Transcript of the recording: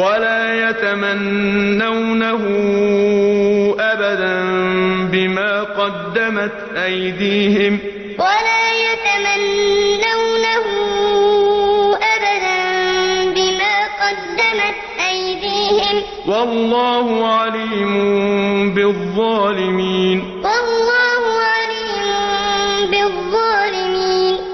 ولا يتمنونه أبدا بما قدمت أيديهم. ولا يتمنونه أبدا بما قدمت أيديهم. والله عليم بالظالمين.